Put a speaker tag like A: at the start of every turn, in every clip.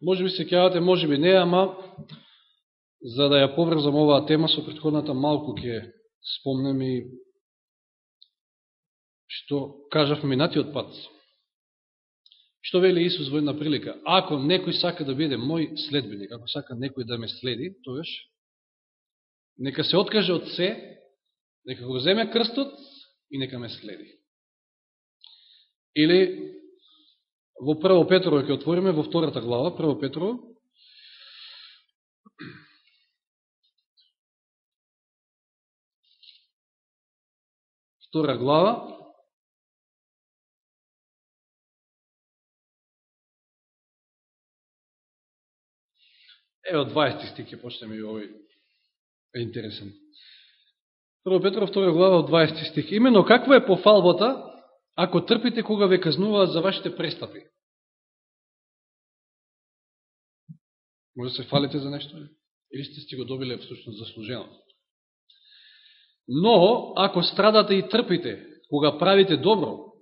A: Може би се кјавате, може би не, ама за да ја поврзам оваа тема со предходната малку ќе спомнем и што кажав минатиот пат. Што вели Исус во една прилика? Ако некој сака да биде мој следбеник, ако сака некој да ме следи, тојаш, нека се откаже од се, нека го земе крстот и нека ме следи. Или во Прво Петрово ќе отвориме, во втората глава, Прво Петрово, втора глава, Ево, 20 стих ќе почнеме и овој е интересен. Прво Петро, втора глава, од 20 стих. Имено, каква е пофалбата, ако трпите кога ве казнуваат за вашите престапи? Може да се фалите за нешто? Или сте сте го добиле всушност заслужено? Но, ако страдате и трпите, кога правите добро,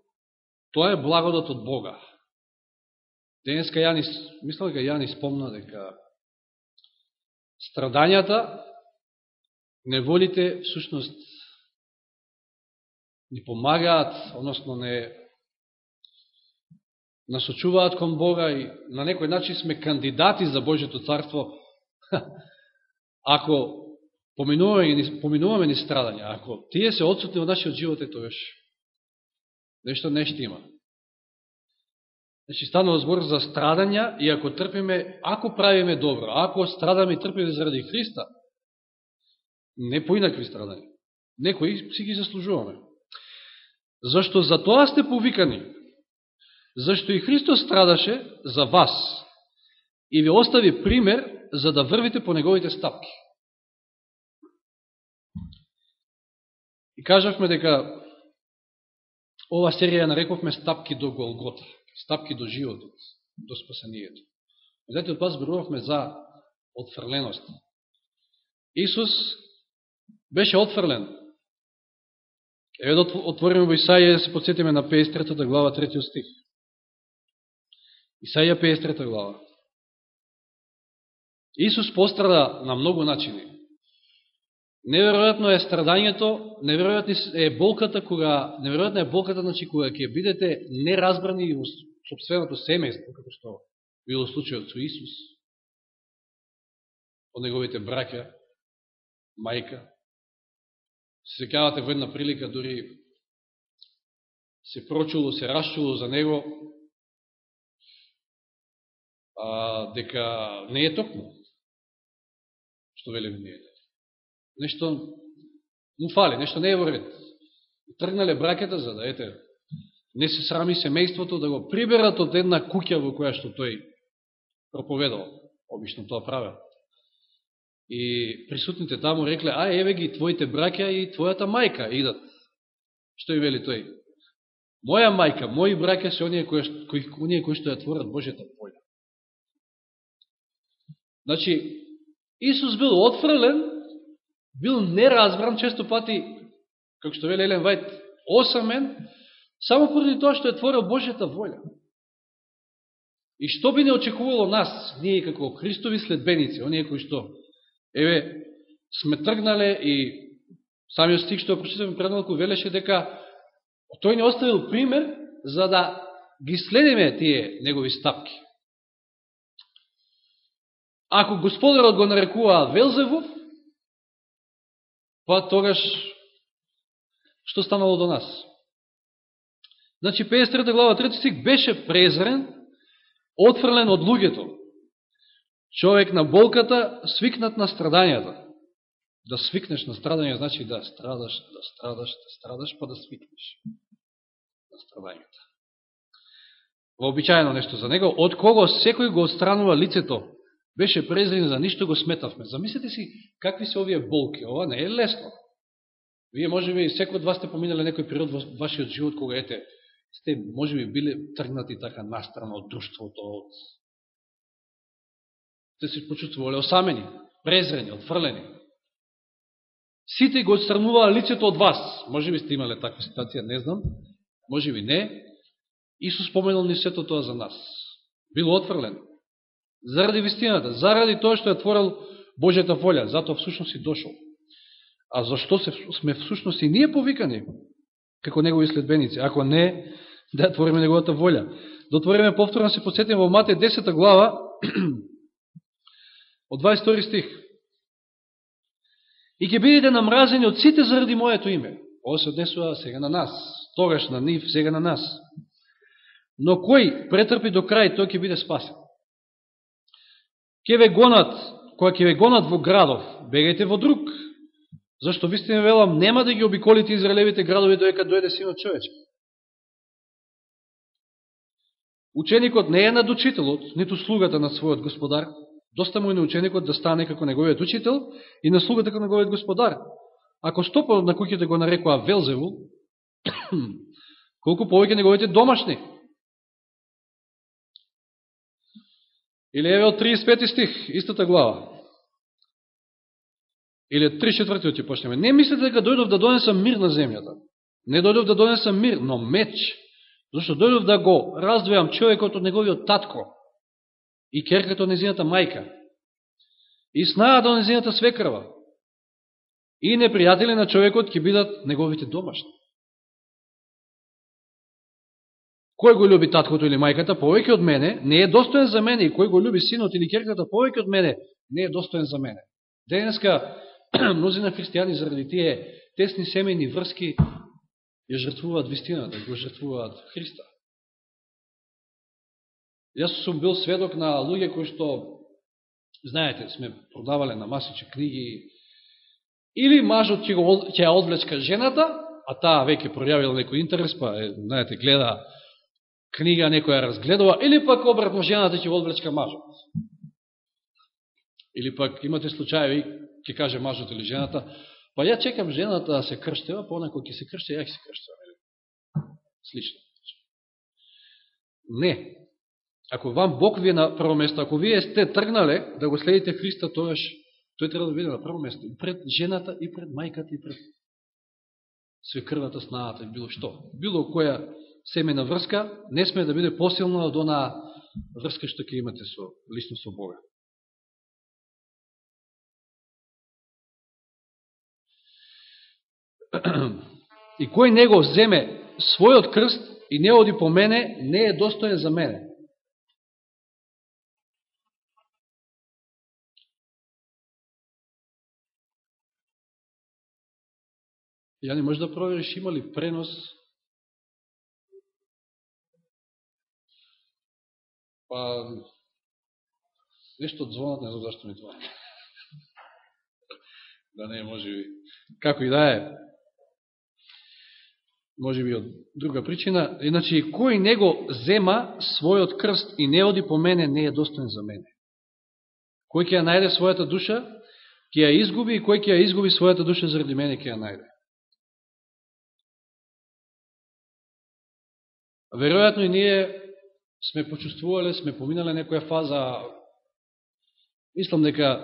A: тоа е благодат од Бога. Денеска Јанис, мисля дека Јанис спомна дека страдањата, неволите, всушност, ни помагаат, односно не насочуваат кон Бога и на некој начин сме кандидати за Божето царство, ако поминуваме, поминуваме ни страдања, ако тие се отсутни од нашиот живот, е тоа нешто нешто има. Значи, станува збор за страдања и ако трпиме, ако правиме добро, ако страдаме и трпиме заради Христа, не поинакви страдања. Некои си ги заслужуваме. Зашто за тоа сте повикани. Зашто и Христос страдаше за вас и ви остави пример за да врвите по неговите стапки. И кажавме дека ова серија нарековме стапки до Голгота стапки до животот, до спасението. Знаете, од вас зборувавме за отфрленост. Исус беше отфрлен. Еве да отвориме во Исаија да се подсетиме на 53 глава 3 стих. Исаија 53 глава. Исус пострада на многу начини. Неверојатно е страдањето, неверојатно е болката кога неверојатно е болката значи кога ќе бидете неразбрани во собственото семејство како што било случајот со Исус, од неговите браќа, мајка. Се секавате во една прилика дури се прочуло, се расчуло за него а, дека не е токму, Што велим ние? нешто му фали, нешто не е во ред. Тргнале бракета за да ете, не се срами семејството да го приберат од една куќа во која што тој проповедал. Обично тоа правил. И присутните таму рекле, а еве ги твоите браќа и твојата мајка идат. Што и вели тој? Моја мајка, мои браќа се оние кои, кои, оние кои што ја творат Божјата воља. Значи, Исус бил отфрлен бил неразбран, често пати, како што вели Елен Вајт, осамен, само поради тоа што е творил Божјата волја. И што би не очекувало нас, ние како Христови следбеници, оние кои што, еве, сме тргнале и самиот стих што прочитавме предналку велеше дека тој не оставил пример за да ги следиме тие негови стапки. Ако господарот го нарекува Велзевов, па тогаш што станало до нас? Значи 53 глава 3 стих беше презрен, отфрлен од луѓето. Човек на болката, свикнат на страдањата. Да свикнеш на страдање, значи да страдаш, да страдаш, да страдаш, па да свикнеш на страдањата. Вообичаено нешто за него, од кого секој го отстранува лицето, беше презрен за ништо го сметавме. Замислете си какви се овие болки. Ова не е лесно. Вие може би секој од вас сте поминале некој период во вашиот живот кога ете сте може би биле тргнати така настрана од друштвото, од се се почувствувале осамени, презрени, отфрлени. Сите го отстрануваа лицето од вас. Може би сте имале таква ситуација, не знам. Може би не. Исус споменал ни сето тоа за нас. Бил отфрлен Заради вистината, заради тоа што е творил Божјата волја, затоа всушност и дошол. А зашто се, сме всушност и ние повикани како негови следбеници, ако не да твориме неговата волја. Да отвориме повторно да се подсетим во Мате 10 глава од 22 стих. И ќе бидете намразени од сите заради моето име. Ова се однесува сега на нас. Тогаш на нив, сега на нас. Но кој претрпи до крај, тој ќе биде спасен. Ке ве гонат, која ќе ве гонат во градов, бегајте во друг. Зашто вистина велам, нема да ги обиколите израелевите градови доека дојде синот човечки. Ученикот не е над учителот, ниту слугата на својот господар. Доста му е на ученикот да стане како неговиот учител и на слугата како неговиот господар. Ако стопот на куќите го нарекува Велзевул, колку повеќе неговите домашни. Или еве од 35 стих, истата глава. Или 34 ќе почнеме. Не мислите дека дојдов да донесам мир на земјата. Не дојдов да донесам мир, но меч. Зашто дојдов да го раздвојам човекот од неговиот татко и керката од незината мајка и снајата од незината свекрва и непријатели на човекот ќе бидат неговите домашни. Кој го люби таткото или мајката повеќе од мене, не е достоен за мене, и кој го люби синот или керката повеќе од мене, не е достоен за мене. Денеска, мнозина христијани заради тие тесни семени врски ја жртвуваат вистината, го жртвуваат Христа. Јас сум бил сведок на луѓе кои што, знаете, сме продавале на масичи книги, или мажот ќе, го, ќе ја одвлечка жената, а таа веќе пројавила некој интерес, па, е, знаете, гледа книга, некоја разгледува, или пак обратно жената ќе го одвлечка мажот. Или пак имате случаеви, ќе каже мажот или жената, Па ја чекам жената да се крштева, па онако ќе се крште, ја ќе се крштева. Слично. Не. Ако вам Бог ви е на прво место, ако вие сте тргнале да го следите Христа, тојаш тој треба да биде на прво место. И пред жената, и пред мајката, и пред свекрвата, снаата, и било што. Било која семена врска, не сме да биде посилна од она врска што ќе имате со, лично со Бога. и кој него земе својот крст и не оди по мене, не е достоен за мене. Ја не може да провериш има ли пренос Па, нешто од звонот не знам зашто ми звонат. да не може би. Како и да е може би од друга причина, иначе кој него зема својот крст и не оди по мене, не е достоен за мене. Кој ќе ја најде својата душа, ќе ја изгуби и кој ќе ја изгуби својата душа заради мене ќе ја најде. Веројатно и ние сме почувствувале, сме поминале некоја фаза, мислам дека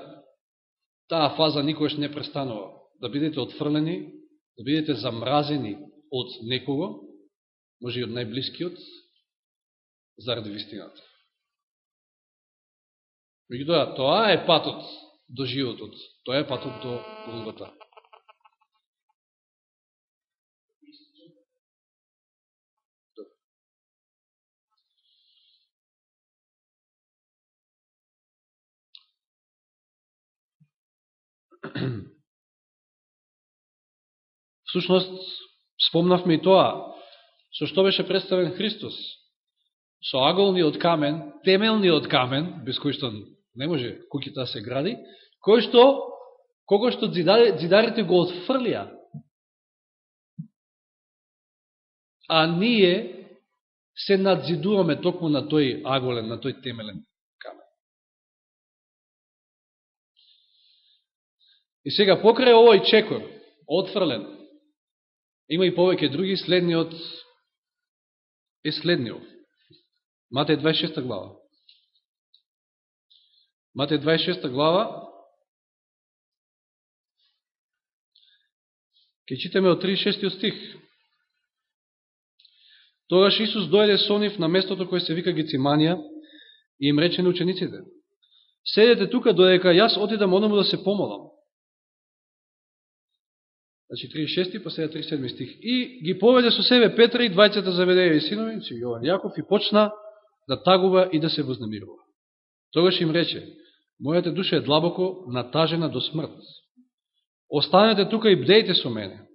A: таа фаза никогаш не престанува. Да бидете отфрлени, да бидете замразени од некого, може и од најблискиот, заради вистината. Меѓутоа, тоа е патот до животот, тоа е патот до Голгота. Всушност, Спомнавме и тоа, со што беше представен Христос. Со аголниот камен, темелниот камен, без кој што не може куќата да се гради, кој што, кого што дзидарите го отфрлија. А ние се надзидуваме токму на тој аголен, на тој темелен И сега, покрај овој чекор, отфрлен, Има и повеќе други, следниот е следниот. Матеј 26 глава. Матеј 26 глава, ке читаме од 36 стих. Тогаш Исус дојде со нив на местото кој се вика Гециманија и им рече на учениците, седете тука додека јас отидам оному да се помолам. Значи 36 па сега 37 стих. И ги поведе со себе Петра и двајцата заведеја и синови, си Јован Јаков, и почна да тагува и да се вознамирува. Тогаш им рече, мојата душа е длабоко натажена до смрт. Останете тука и бдејте со мене.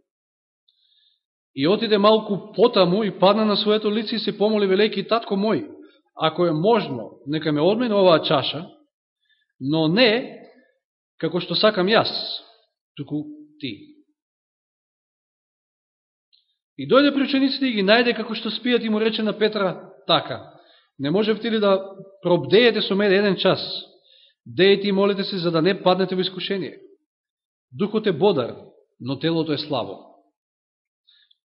A: И отиде малку потаму и падна на своето лице и се помоли велики татко мој, ако е можно, нека ме одмине оваа чаша, но не како што сакам јас, туку ти. И дојде при учениците и ги најде како што спијат и му рече на Петра така. Не можевте ли да пробдеете со мене еден час? Дејте и молите се за да не паднете во искушение. Духот е бодар, но телото е слабо.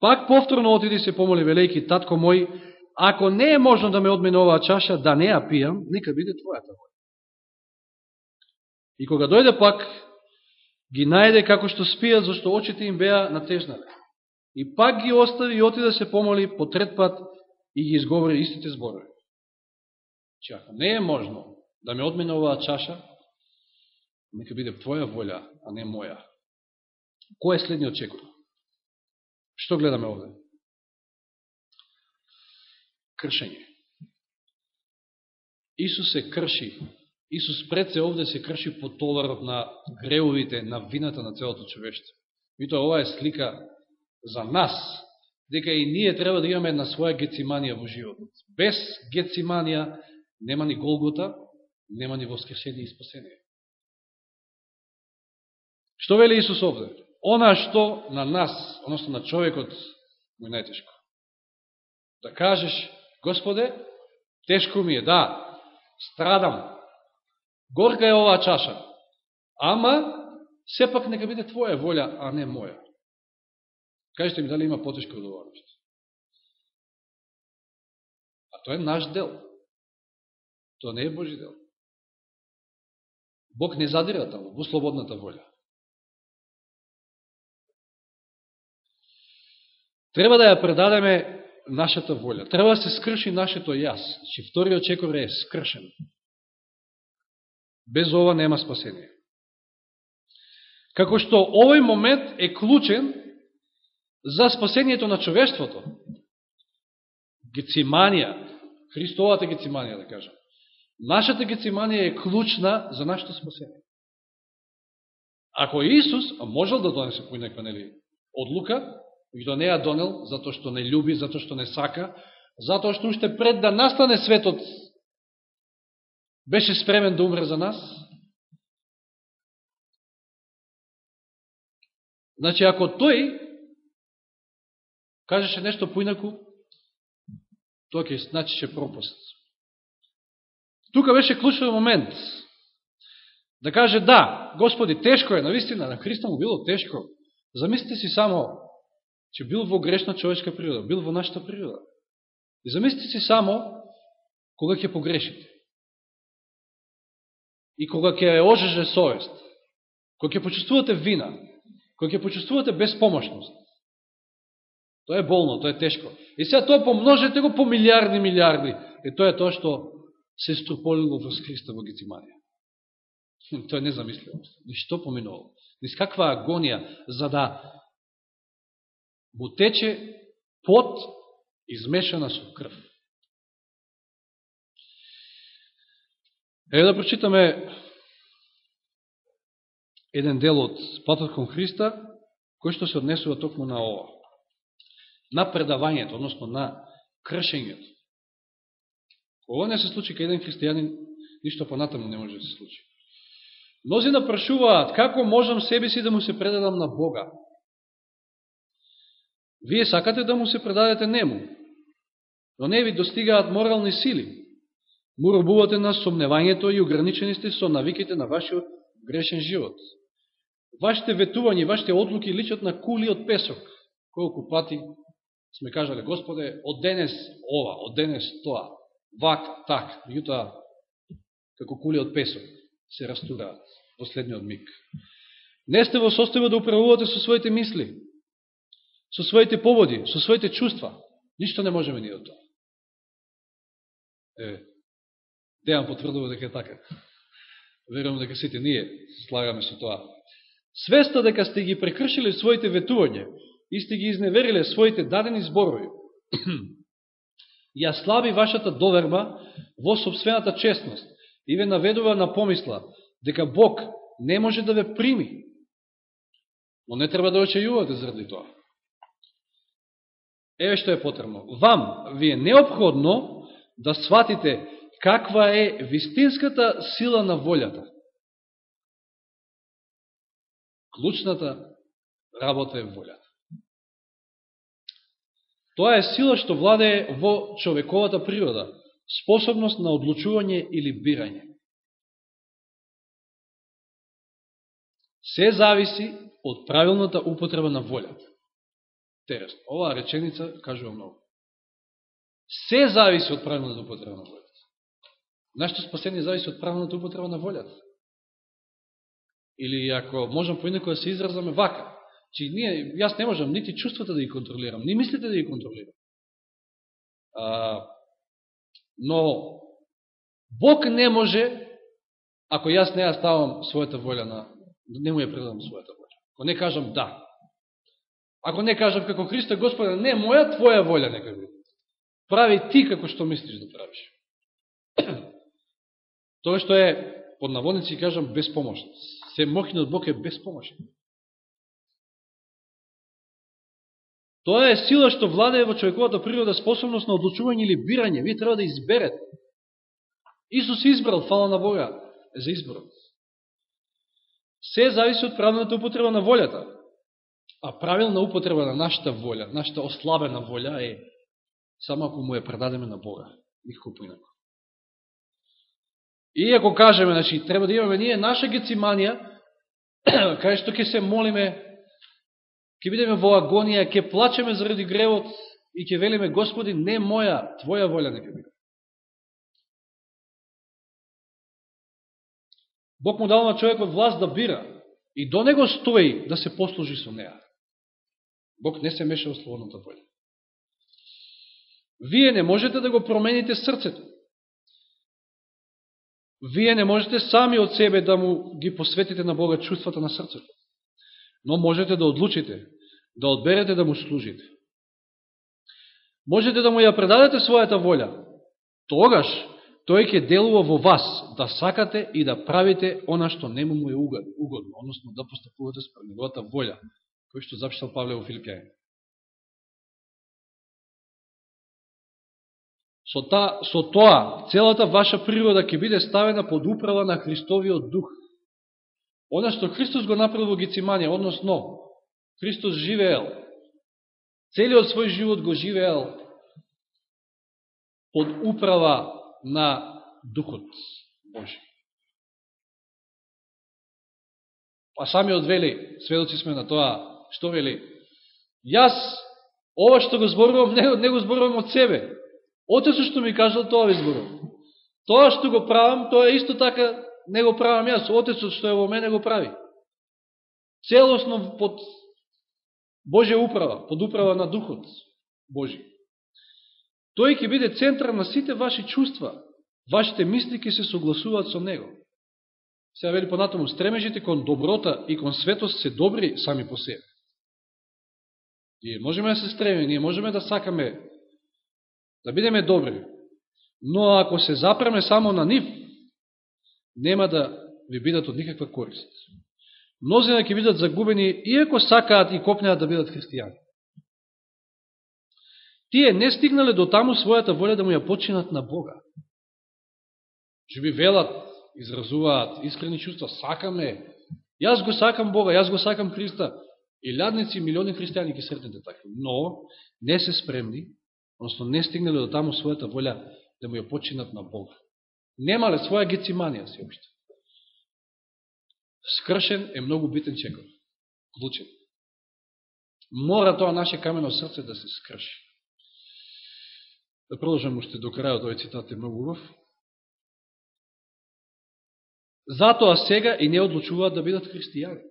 A: Пак повторно отиди се помоли велики татко мој, ако не е можно да ме одмене оваа чаша, да не ја пијам, нека биде твојата воја. И кога дојде пак, ги најде како што спијат, зашто очите им беа натежнале. И пак ги остави и отида се помоли по трет пат и ги изговори истите зборови. Че ако не е можно да ме одмине оваа чаша, нека биде твоја волја, а не моја. Кој е следниот чекор? Што гледаме овде? Кршење. Исус се крши. Исус пред се овде се крши по товарот на греовите, на вината на целото човештво. Мито ова е слика за нас, дека и ние треба да имаме една своја гециманија во животот. Без гециманија нема ни Голгота, нема ни воскресение и спасение. Што вели Исус овде? Она што на нас, односно на човекот, му е најтешко. Да кажеш, Господе, тешко ми е, да, страдам, горка е оваа чаша, ама сепак нека биде Твоја волја, а не моја. Кажете ми дали има потешко одговорност. А тоа е наш дел. Тоа не е Божи дел. Бог не задира таму, во слободната волја. Треба да ја предадеме нашата волја. Треба да се скрши нашето јас. Че вториот чекор е скршен. Без ова нема спасение. Како што овој момент е клучен за спасението на човештвото. Гециманија, Христовата гециманија, да кажам. Нашата гециманија е клучна за нашето спасение. Ако Исус можел да донесе поинаква нели одлука, и до неја донел, затоа што не люби, затоа што не сака, затоа што уште пред да настане светот беше спремен да умре за нас. Значи, ако тој кажеше нешто поинаку, тоа ќе значише пропаст. Тука беше клучен момент. Да каже, да, Господи, тешко е, навистина, на Христа му било тешко. Замислите си само, че бил во грешна човечка природа, бил во нашата природа. И замислите си само, кога ќе погрешите. И кога ќе ожеже совест, кога ќе почувствувате вина, кога ќе почувствувате безпомощност. Тоа е болно, тоа е тешко. И сега тоа помножете го по милиарди, милиарди. И тоа е тоа што се струполило во Христа во Гециманија. Тоа е незамисливо. Ништо поминало. Низ каква агонија за да му тече пот измешана со крв. Еве да прочитаме еден дел од патот кон Христа, кој што се однесува токму на ова. На предавањето, односно на кршењето. Ова не се случи кај еден христијанин, ништо понатаму не може да се случи. Мнози напрашуваат, како можам себе си да му се предадам на Бога? Вие сакате да му се предадете нему, но не ви достигаат морални сили. Му робувате на сомневањето и ограничени сте со навиките на вашиот грешен живот. Вашите ветувања, вашите одлуки личат на кули од песок. Колку пати сме кажале, Господе, од денес ова, од денес тоа вак, так, меѓутоа, како кули од песок, се растураат последниот миг. Не сте во состојба да управувате со своите мисли, со своите поводи, со своите чувства. Ништо не можеме ни од тоа. Е, Дејан потврдува дека е така. верувам дека сите ние слагаме со тоа. Свеста дека сте ги прекршили своите ветување и сте ги изневериле своите дадени зборови, ја слаби вашата доверба во собствената честност и ве наведува на помисла дека Бог не може да ве прими, но не треба да очајувате заради тоа. Еве што е потребно. Вам ви е необходно да сватите каква е вистинската сила на волјата. Клучната работа е волјата. Тоа е сила што владее во човековата природа, способност на одлучување или бирање. Се зависи од правилната употреба на волјата. Тересно. Оваа реченица кажува многу. Се зависи од правилната употреба на волјата. Нашето спасение зависи од правилната употреба на волјата. Или ако можам поинако да се изразаме вака, че ние, јас не можам нити чувствата да ги контролирам, ни мислите да ги контролирам. А, но Бог не може, ако јас не ја ставам својата волја на, не му ја предам својата волја. Ако не кажам да. Ако не кажам како Христа Господа, не моја, твоја волја нека биде. Прави ти како што мислиш да правиш. Тоа што е, под наводници кажам, безпомошно. Се мохинот Бог е безпомошен. Тоа е сила што владее во човековата природа способност на одлучување или бирање. Вие треба да изберете. Исус избрал, фала на Бога, за изборот. Се зависи од правилната употреба на волјата. А правилна употреба на нашата волја, нашата ослабена волја е само ако му ја предадеме на Бога. Никако поинако. И ако кажеме, значи, треба да имаме ние наша гециманија, кај што ќе се молиме, ќе бидеме во агонија, ќе плачеме заради гревот и ќе велиме, Господи, не моја, Твоја волја нека биде. Бог му дал на човекот власт да бира и до него стои да се послужи со неа. Бог не се меша во слободната волја. Вие не можете да го промените срцето. Вие не можете сами од себе да му ги посветите на Бога чувствата на срцето. Но можете да одлучите, да одберете да му служите. Можете да му ја предадете својата волја. Тогаш, тој ќе делува во вас да сакате и да правите она што нему му е угодно, односно да постапувате спред неговата волја, кој што запишал Павле во Филипјајин. Со, та, со тоа, целата ваша природа ќе биде ставена под управа на Христовиот дух. Она што Христос го направил во Гециманија, односно, Христос живеел, целиот свој живот го живеел под управа на Духот Божи. Па самиот вели, сведоци сме на тоа, што вели? Јас, ова што го зборувам, не, не го зборувам од себе, Отецот што ми кажал, тоа ви зборувам. Тоа што го правам, тоа е исто така не го правам јас. Отецот што е во мене го прави. Целосно под Божја управа, под управа на Духот Божи. Тој ќе биде центар на сите ваши чувства. Вашите мисли ќе се согласуваат со Него. Сега вели понатаму, стремежите кон доброта и кон светост се добри сами по себе. Ние можеме да се стремиме, ние можеме да сакаме да бидеме добри. Но ако се запреме само на нив, нема да ви бидат од никаква корист. Мнозина ќе бидат загубени, иако сакаат и копнеат да бидат христијани. Тие не стигнале до таму својата волја да му ја починат на Бога. Живи велат, изразуваат искрени чувства, сакаме, јас го сакам Бога, јас го сакам Христа, и лядници, милиони христијани ги сретнете така. Но не се спремни односно не стигнале до таму својата волја да му ја починат на Бога. Немале своја гециманија се обшто. Скршен е многу битен чекор. Клучен. Мора тоа наше камено срце да се скрши. Да продолжам уште до крајот, овој цитат е многу убав. Затоа сега и не одлучуваат да бидат христијани.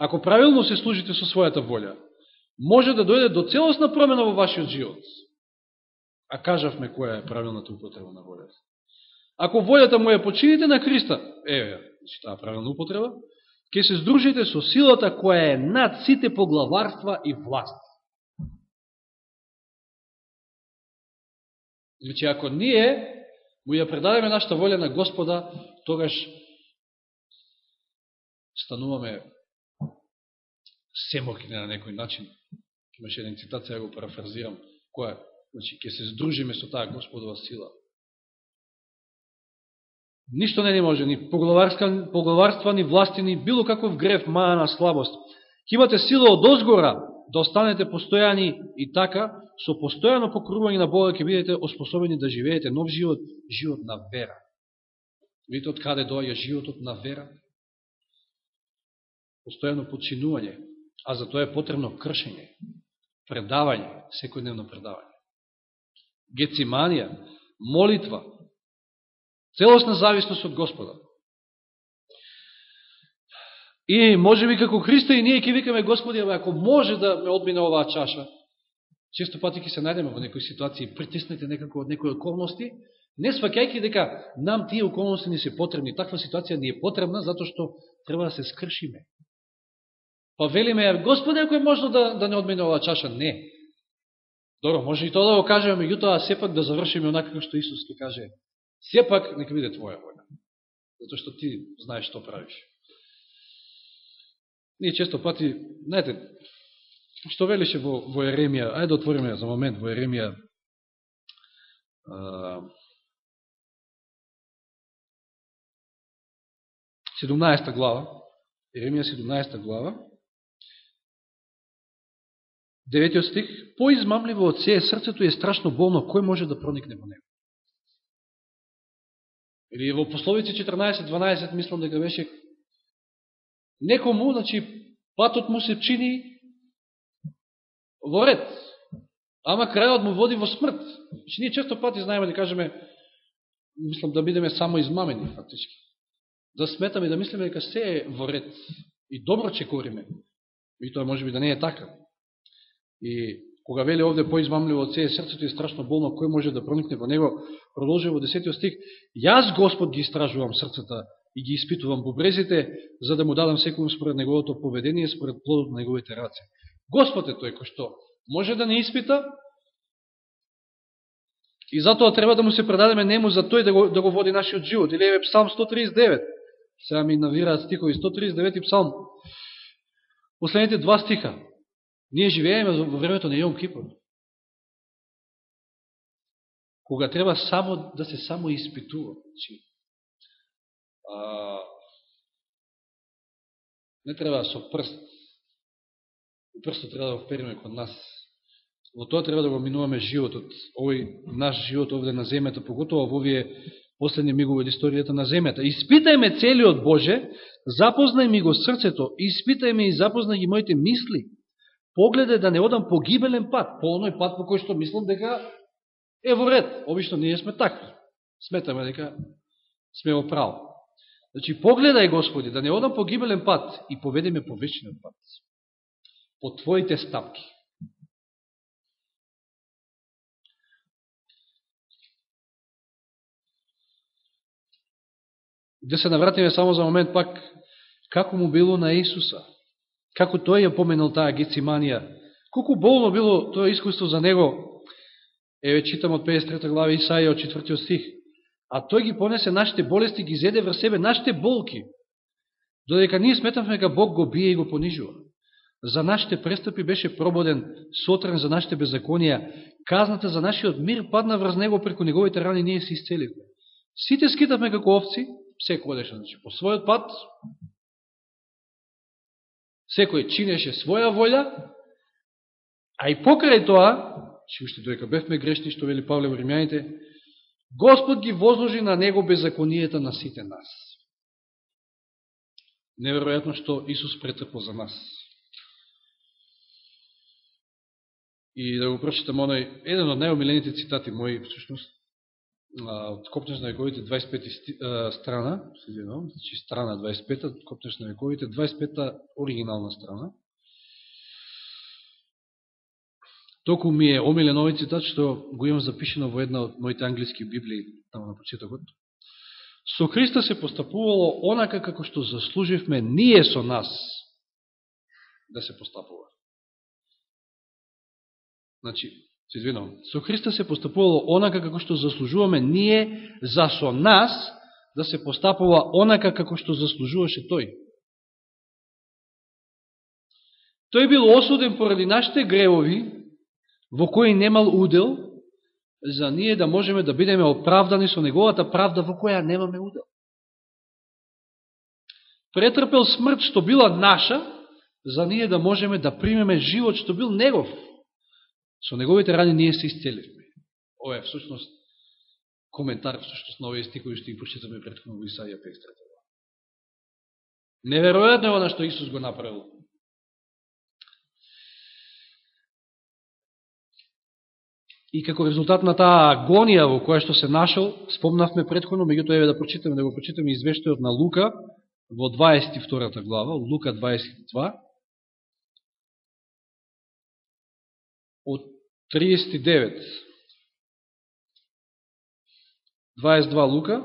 A: Ако правилно се служите со својата волја, може да дојде до целосна промена во вашиот живот. А кажавме која е правилната употреба на волјата. Ако волјата му ја почините на Христа, еве, значи таа правилна употреба, ќе се здружите со силата која е над сите поглаварства и власт. Значи, ако ние му ја предадеме нашата волја на Господа, тогаш стануваме семокни на некој начин. Имаше еден цитација, сега го парафразирам, која, значи, ќе се здружиме со таа Господова сила. Ништо не ни може, ни поглаварства, ни власти, ни било каков греф, мајана, слабост. Ке имате сила од озгора да останете постојани и така, со постојано покрување на Бога ќе бидете оспособени да живеете нов живот, живот на вера. Видите од каде доаѓа животот на вера? Постојано подчинување, а за тоа е потребно кршење, предавање, секојдневно предавање. Гециманија, молитва, целосна зависност од Господа. И може би како Христа и ние ќе викаме Господи, ако може да ме одмине оваа чаша, често пати ќе се најдеме во некои ситуации притиснете некако од некои околности, не свакајќи дека нам тие околности не се потребни. Таква ситуација ни е потребна затоа што треба да се скршиме. Па велиме, Господи, ако е можно да, да не одмине оваа чаша, не. Добро, може и тоа да го кажеме, меѓутоа сепак да завршиме онака како што Исус ќе каже, сепак нека биде Твоја воља. Затоа што ти знаеш што правиш. Ние често пати, знаете, Што велише во, во Еремија? Ајде да отвориме за момент во Еремија. А, 17 глава. Еремија 17 глава. Деветиот стих. Поизмамливо од се срцето е страшно болно, кој може да проникне во него? Или во пословици 14.12 мислам дека беше некому, значи, патот му се чини во ред. Ама крајот му води во смрт. Че ние често пати знаеме да кажеме, мислам да бидеме само измамени, фактички. Да сметаме да мислиме дека се е во ред. И добро чекориме. И тоа може би да не е така. И кога вели овде поизмамливо од се срцето е страшно болно, кој може да проникне во него, продолжува во 10 стих, јас Господ ги истражувам срцата и ги испитувам бубрезите, за да му дадам секој според неговото поведение, според плодот на неговите раце. Господ е тој кој што може да не испита и затоа треба да му се предадеме нему за тој да го, да го води нашиот живот. Или е Псалм 139. Сега ми навираат стихови 139 Псалм. Последните два стиха. Ние живееме во времето на Јом Кипор. Кога треба само да се само испитува. Значи, а, не треба да со прст прсто треба да го впериме кон нас. Во тоа треба да го минуваме животот, овој наш живот овде на земјата, поготово во овие последни мигови од историјата на земјата. Испитајме целиот Боже, запознај ми го срцето, испитај и запознај ги моите мисли. Погледај да не одам погибелен пат, по оној пат по кој што мислам дека е во ред. Обично ние сме такви. Сметаме дека сме во право. Значи, погледај, Господи, да не одам погибелен пат и поведеме по вечниот пат по Твоите стапки. Да се навратиме само за момент пак, како му било на Исуса, како тој ја поменал таа гециманија, колку болно било тоа искуство за него, еве читам од 53 глава Исаија од 4 стих, а тој ги понесе нашите болести, ги зеде врз себе нашите болки, додека ние сметавме дека Бог го бие и го понижува. За нашите престъпи беше прободен, сотрен за нашите беззаконија, казната за нашиот мир падна врз него преку неговите рани, ние се исцеливме. Сите скитавме како овци, секој одеше значи, по својот пат, секој чинеше своја волја, а и покрај тоа, че уште доека бевме грешни, што вели Павле во Римјаните, Господ ги возложи на него беззаконијата на сите нас. Неверојатно што Исус претрпо за нас. И да го прочитам оној, еден од најомилените цитати мои, всушност, од Копнеш на вековите 25 страна, значи страна 25, Копнеш на вековите 25 оригинална страна. Току ми е омилен овој цитат, што го имам запишено во една од моите англиски библии, тамо на почетокот. со Христа се постапувало онака како што заслуживме ние со нас да се постапува. Значи, се извинувам, со Христа се постапувало онака како што заслужуваме ние за со нас да се постапува онака како што заслужуваше тој. Тој бил осуден поради нашите гревови, во кои немал удел, за ние да можеме да бидеме оправдани со неговата правда во која немаме удел. Претрпел смрт што била наша, за ние да можеме да примеме живот што бил негов. Со неговите рани ние се исцеливме. Ова е всушност коментар всушност на овие стихови што ги прочитаме предходно во Исаија 5:3. Неверојатно е она што Исус го направил И како резултат на таа агонија во која што се нашол, спомнавме предходно, меѓуто еве да прочитаме, да го прочитаме извештајот на Лука во 22 глава, Лука 22, 39. 22 Лука,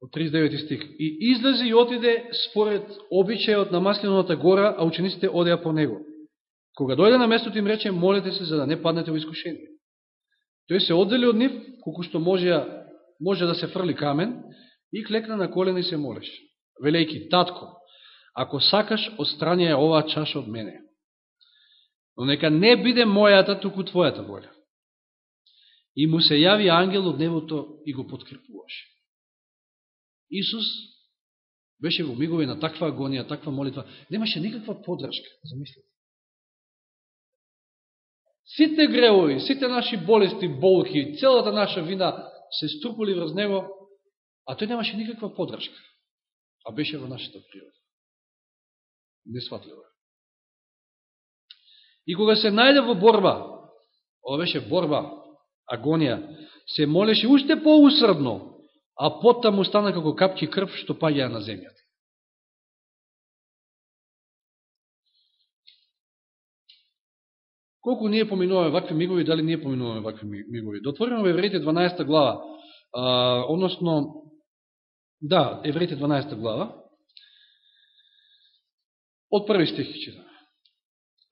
A: од 39 стих. И излезе и отиде според обичајот на Масленовата гора, а учениците одеа по него. Кога дојде на местото им рече, молете се за да не паднете во искушение. Тој се оддели од нив, колку што може, може да се фрли камен, и клекна на колена и се молеш. Велејки, татко, ако сакаш, отстранија оваа чаша од мене. Но нека не биде мојата, туку твојата воля. И му се јави ангел од небото и го подкрепуваше. Исус беше во мигови на таква агонија, таква молитва. Немаше никаква подршка. замислите. Сите гревови, сите наши болести, болки, целата наша вина се струпали врз него, а тој немаше никаква подршка. А беше во нашата природа. Несватливо. И кога се најде во борба, ова беше борба, агонија, се молеше уште поусрдно, а потам стана како капки крв што паѓаа на земјата. Колку ние поминуваме вакви мигови, дали ние поминуваме вакви мигови? Да отвориме во Евреите 12 глава, а, односно, да, Евреите 12 глава, од први стих читаме.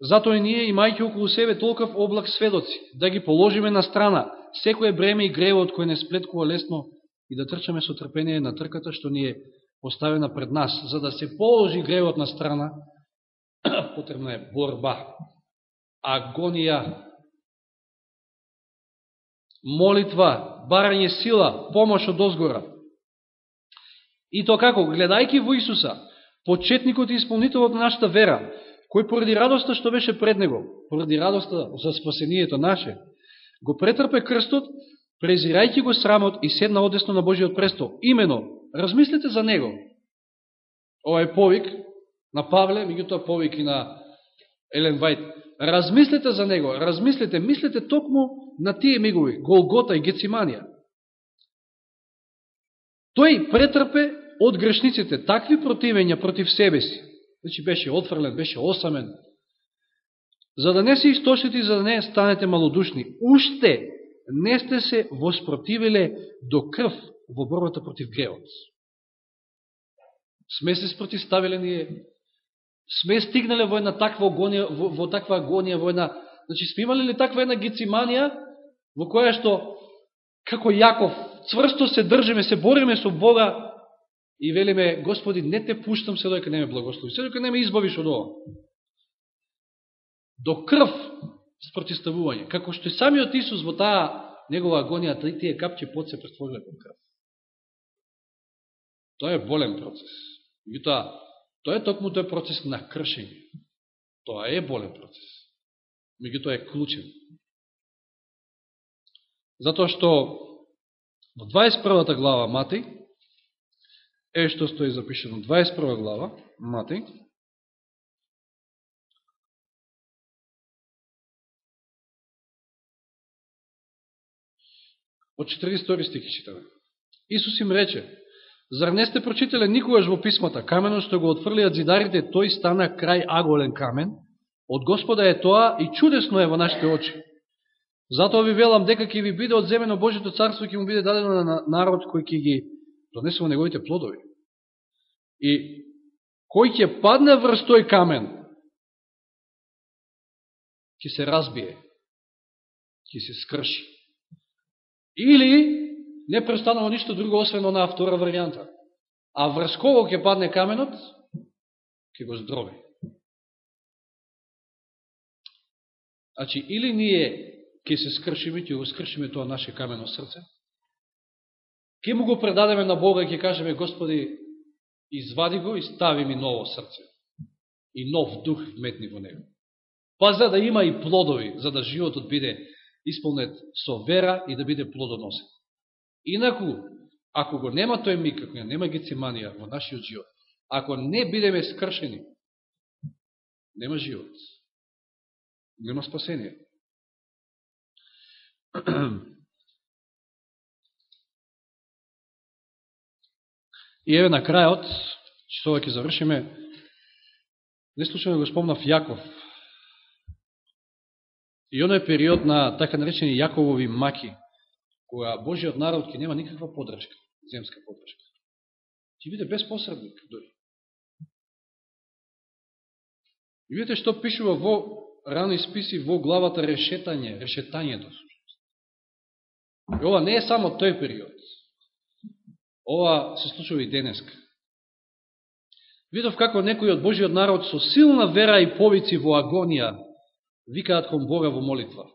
A: Затоа и ние, имајќи околу себе толков облак сведоци, да ги положиме на страна секој бреме и гревот кој не сплеткува лесно и да трчаме со трпение на трката што ни е поставена пред нас, за да се положи гревот на страна, потребна е борба агонија, молитва, барање сила, помош од озгора. И то како? Гледајки во Исуса, почетникот и исполнителот на нашата вера, кој поради радоста што беше пред него, поради радоста за спасението наше, го претрпе крстот, презирајќи го срамот и седна одесно на Божиот престол. Имено, размислете за него. Ова е повик на Павле, меѓутоа повик и на Елен Вајт размислете за него, размислете, мислете токму на тие мигови, Голгота и Гециманија. Тој претрпе од грешниците такви противења против себе си, значи беше отфрлен, беше осамен, за да не се истошите и за да не станете малодушни. Уште не сте се воспротивиле до крв во борбата против греот. Сме се спротиставиле ние сме стигнале во една таква агонија, во, во таква агонија, во една, значи сме имали ли таква една гециманија, во која што, како Јаков, цврсто се држиме, се бориме со Бога и велиме, Господи, не те пуштам се дојка не ме благослови, се дојка не ме избавиш од ова. До крв спротиставување, како што и самиот Исус во таа негова агонија, тие капче пот се претвориле во крв. Тоа е болен процес. Меѓутоа, Тоа е токму тој процес на кршење. Тоа е болен процес. Меѓутоа е клучен. Затоа што во 21 глава Матеј, е што стои запишено, 21 глава Матеј, од 42 стихи читаме. Исус им рече, Зар не сте прочитале никогаш во писмата, каменот што го отфрлиат зидарите, тој стана крај аголен камен? Од Господа е тоа и чудесно е во нашите очи. Затоа ви велам дека ќе ви биде одземено Божето царство ќе му биде дадено на народ кој ќе ги донесува во неговите плодови. И кој ќе падне врз тој камен, ќе се разбие, ќе се скрши. Или не престанува ништо друго, освен онаа втора варијанта. А врз кого ќе падне каменот, ќе го здроби. Значи, или ние ќе се скршиме, ќе го скршиме тоа наше камено срце, Ке му го предадеме на Бога и ќе кажеме, Господи, извади го и стави ми ново срце. И нов дух вметни во него. Па за да има и плодови, за да животот биде исполнет со вера и да биде плодоносен. Инаку, ако го нема тој миг, ако нема гециманија во нашиот живот, ако не бидеме скршени, нема живот. Нема спасение. И еве на крајот, што ќе завршиме, не слушаме го спомнав Јаков, И оној период на така наречени Јаковови маки, која Божиот народ ќе нема никаква подрачка, земска подрачка. Ќе биде без посредник дори. И видите што пишува во рани списи во главата решетање, решетањето. И ова не е само тој период. Ова се случува и денеска. Видов како некои од Божиот народ со силна вера и повици во агонија викаат кон Бога во молитва.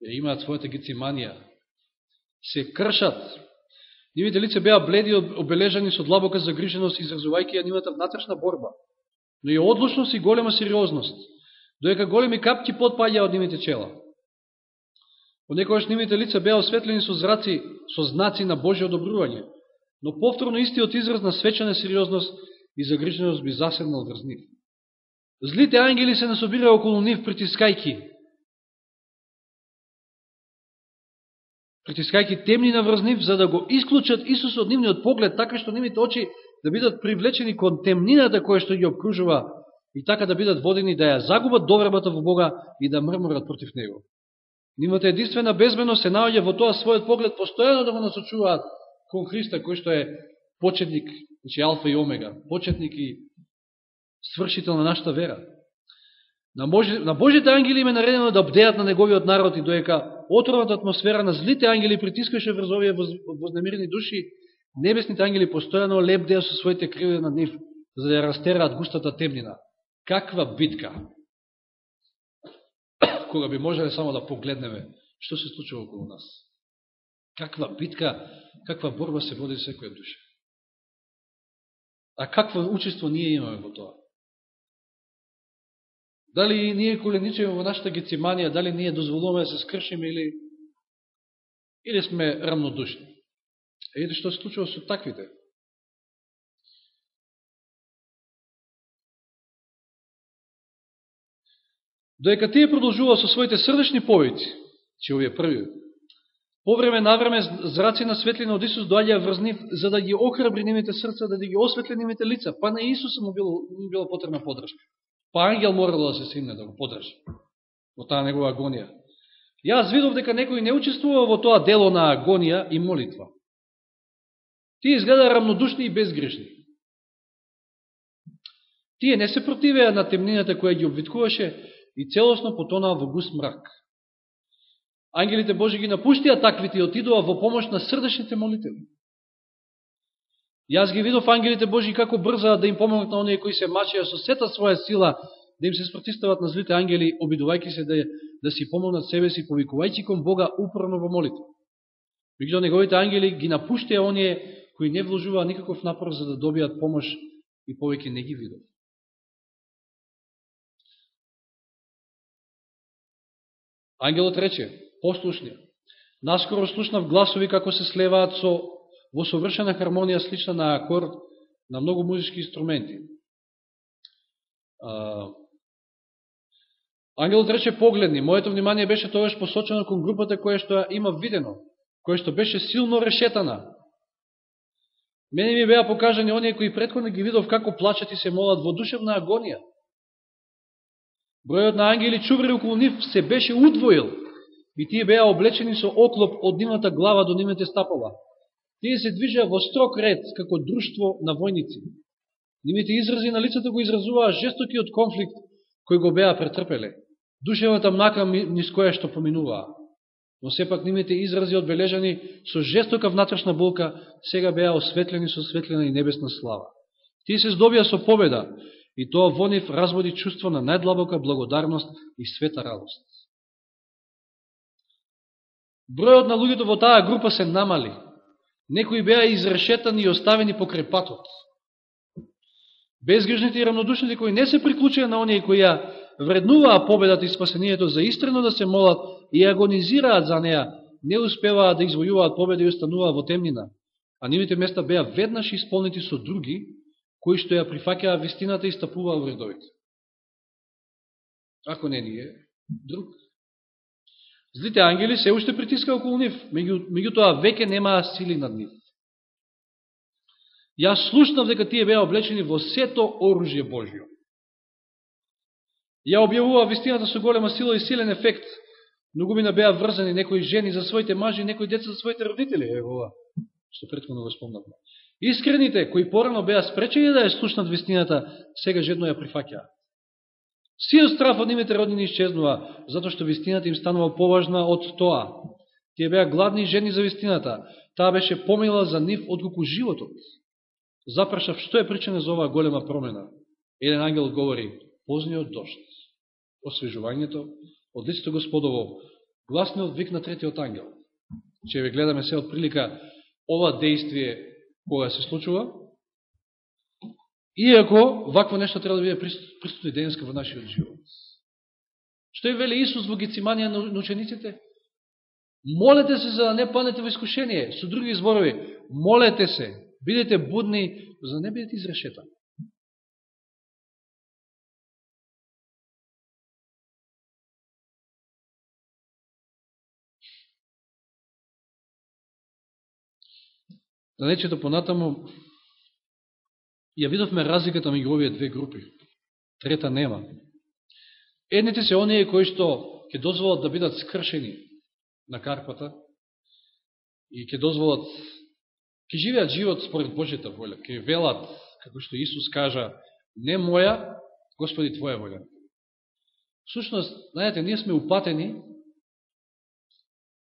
A: Ја имаат својата гециманија. Се кршат. Нивите лице беа бледи, обележани со длабока загриженост, изразувајќи ја нивата внатрешна борба. Но и одлучност и голема сериозност. Доека големи капки подпаѓаа од нивите чела. Понекогаш нивите лица беа осветлени со зраци, со знаци на Божие одобрување. Но повторно истиот израз на свечена сериозност и загриженост би заседнал врз нив. Злите ангели се насобираа околу нив притискајки. Притискајки темнина врз нив, за да го исклучат Исус од нивниот поглед, така што нивните очи да бидат привлечени кон темнината која што ги обкружува и така да бидат водени да ја загубат довербата во Бога и да мрморат против Него. Нивната единствена безбедност се наоѓа во тоа својот поглед постојано да го насочуваат кон Христа, кој што е почетник, значи алфа и омега, почетник и свршител на нашата вера. На, Божи, на Божите ангели им е наредено да бдеат на неговиот народ и доека отровната атмосфера на злите ангели притискаше врз овие вознемирени души, небесните ангели постојано лепдеа со своите криле на нив, за да ја растераат густата темнина. Каква битка! Кога би можеле само да погледнеме што се случува околу нас. Каква битка, каква борба се води секоја душа. А какво учество ние имаме во тоа? Дали ние коленичеме во нашата гециманија, дали ние дозволуваме да се скршиме или, или сме рамнодушни. Ете што се случува со таквите. Доека тие продолжува со своите срдечни повици, че овие први, Повреме навреме на време зраци на светлина од Исус доаѓа врз нив, за да ги охрабри нивните срца, да ги осветли нивните лица. Па на Исус му било, му било потребна подршка. Па ангел морало да се симне да го подржи во таа негова агонија. Јас видов дека некој не учествува во тоа дело на агонија и молитва. Тие изгледа рамнодушни и безгрешни. Тие не се противеа на темнината која ги обвиткуваше и целосно потонаа во густ мрак. Ангелите Божи ги напуштија таквите и отидува во помош на срдечните молители. Јас ги видов ангелите Божи како брзаат да им помогнат на оние кои се мачеа со сета своја сила, да им се спротистават на злите ангели, обидувајќи се да, да си помогнат себе си, повикувајќи кон Бога упорно во молитва. Меѓутоа неговите ангели ги напуштија оние кои не вложуваа никаков напор за да добијат помош и повеќе не ги видов. Ангелот рече, послушни, наскоро слушнав гласови како се слеваат со во совршена хармонија слична на акорд на многу музички инструменти. Ангелот рече погледни, моето внимание беше тогаш посочено кон групата која што има видено, која што беше силно решетана. Мене ми беа покажани оние кои предходно ги видов како плачат и се молат во душевна агонија. Бројот на ангели чуври околу нив се беше удвоил и тие беа облечени со оклоп од нивната глава до нивните стапала. Тие се движеа во строк ред како друштво на војници. Нивните изрази на лицата го изразуваа жестокиот конфликт кој го беа претрпеле. Душевната мнака низ која што поминуваа. Но сепак нивните изрази одбележани со жестока внатрешна болка сега беа осветлени со светлена и небесна слава. Тие се здобија со победа и тоа во нив разбуди чувство на најдлабока благодарност и света радост. Бројот на луѓето во таа група се намали. Некои беа изрешетани и оставени покрај патот. Безгрижните и равнодушните кои не се приклучија на оние кои ја вреднуваа победата и спасението за истрено да се молат и агонизираат за неа, не успеваа да извојуваат победа и остануваат во темнина, а нивите места беа веднаш исполнити со други, кои што ја прифакеа вистината и стапуваа вредовите. Ако не ние, друг. Злите ангели се уште притиска околу нив, меѓу, меѓутоа веќе немаа сили над нив. Јас слушнав дека тие беа облечени во сето оружје Божио ја објавува вистината со голема сила и силен ефект. Многумина беа врзани некои жени за своите мажи, некои деца за своите родители. Е, ова, што претходно го спомнавме. Искрените, кои порано беа спречени да ја слушнат вистината, сега жедно ја прифакеа. Сиот страф од нивите роднини исчезнува, затоа што вистината им станува поважна од тоа. Тие беа гладни жени за вистината. Таа беше помила за нив отколку животот. Запрашав што е причина за оваа голема промена. Еден ангел говори, позниот дошт освежувањето од лицето Господово, гласниот вик на третиот ангел. Че ве гледаме се од прилика ова действие кога се случува, иако вакво нешто треба да биде приступни денеска во нашиот живот. Што е вели Исус во Гециманија на учениците? Молете се за да не панете во искушение. Со други зборови, молете се, бидете будни, за да не бидете изрешетани. Да нечето понатаму, ја видовме разликата меѓу овие две групи. Трета нема. Едните се оние кои што ќе дозволат да бидат скршени на карпата и ќе дозволат, ќе живеат живот според Божјата волја, ќе велат, како што Исус кажа, не моја, Господи, Твоја волја. Сушност, знаете, ние сме упатени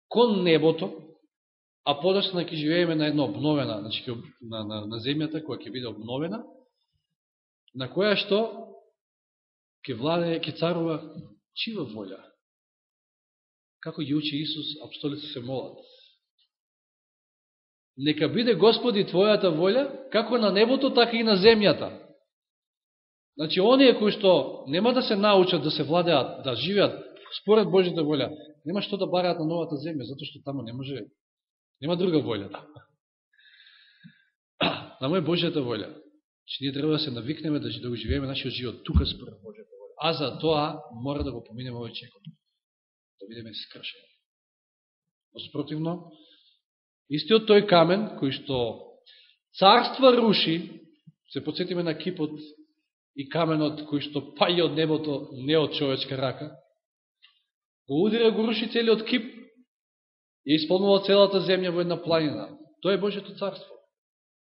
A: кон небото, а подосна ќе живееме на една обновена, значи на, на, на земјата која ќе биде обновена, на која што ќе владе, ќе царува чива волја. Како ги учи Исус, апостолите се молат. Нека биде Господи Твојата волја, како на небото, така и на земјата. Значи, оние кои што нема да се научат да се владеат, да живеат според Божјата волја, нема што да бараат на новата земја, затоа што тамо не може Нема друга волја. Таму е Божијата волја. Че ние треба да се навикнеме да, да го живееме нашиот живот тука според Божјата волја. А за тоа мора да го поминеме овој чекот. Да бидеме скршени. Спротивно, истиот тој камен, кој што царства руши, се подсетиме на кипот и каменот кој што паја од небото, не од човечка рака, го удира, го руши целиот кип, и исполнува целата земја во една планина. Тоа е Божето царство.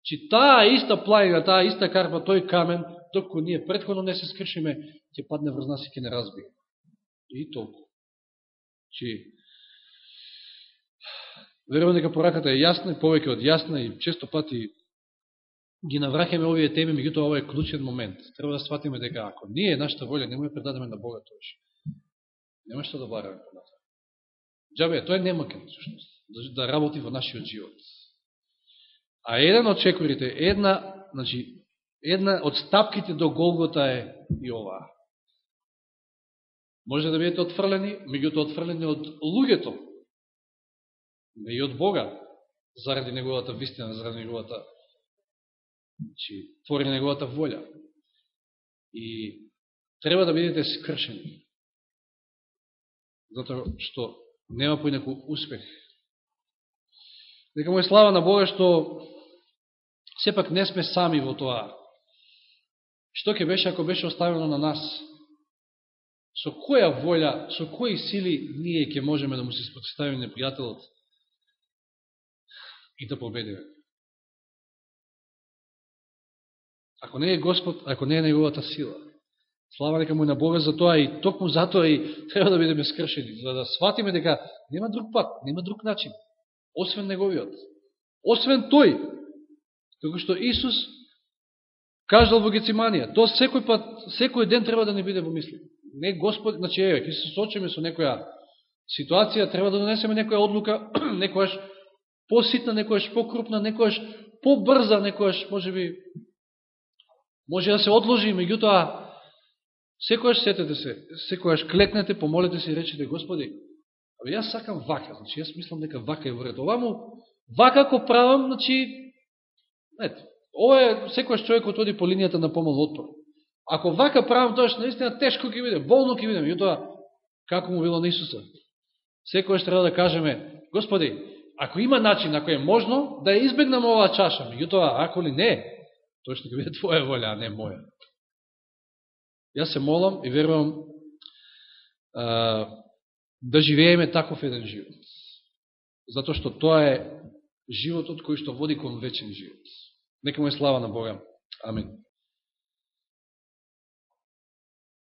A: Чи таа иста планина, таа иста карпа, тој камен, докато ние предходно не се скршиме, ќе падне врз нас и ќе не разби. И толку. Чи верувам дека пораката е јасна, повеќе од јасна и често пати ги навраќаме овие теми, меѓутоа ова е клучен момент. Треба да сватиме дека ако ние нашата волја не му ја предадеме на Бога тоа. нема што да бараме понатаму. Джабе, тој нема сушност, да, да работи во нашиот живот. А еден од чекорите, една, значи, една од стапките до Голгота е и ова. Може да бидете отфрлени, меѓуто отфрлени од луѓето, не и од Бога, заради неговата вистина, заради неговата значи, твори неговата волја. И треба да бидете скршени. Затоа што нема поинаку успех. Дека му е слава на Бога што сепак не сме сами во тоа. Што ќе беше ако беше оставено на нас? со која волја, со кои сили ние ќе можеме да му се спротиставиме непријателот и да победиме. Ако не е Господ, ако не е неговата сила. Слава нека му на Бога за тоа и токму за тоа и треба да бидеме скршени, за да сватиме дека нема друг пат, нема друг начин, освен неговиот. Освен тој, како што Исус кажал во Гециманија, тоа секој пат, секој ден треба да не биде во мисли. Не Господ, значи еве, ќе се сочиме со некоја ситуација, треба да донесеме некоја одлука, некојаш поситна, некојаш покрупна, некојаш побрза, некојаш можеби може да се одложи, меѓутоа Секојаш сетете се, секојаш клекнете, помолете се и речете, Господи, абе јас сакам вака, значи јас мислам дека вака е во ред. Оваму, вака ако правам, значи, ето, ова е секојаш човекот оди по линијата на помал отпор. Ако вака правам, тоа што наистина тешко ќе биде, болно ќе биде, меѓутоа, како му било на Исуса? Секојаш треба да кажеме, Господи, ако има начин, ако е можно, да ја избегнам оваа чаша, меѓутоа, ако ли не, тоа што ќе биде Твоја волја, а не моја. Јас се молам и верувам а, да живееме таков еден живот. Затоа што тоа е животот кој што води кон вечен живот. Нека му е слава на Бога. Амин.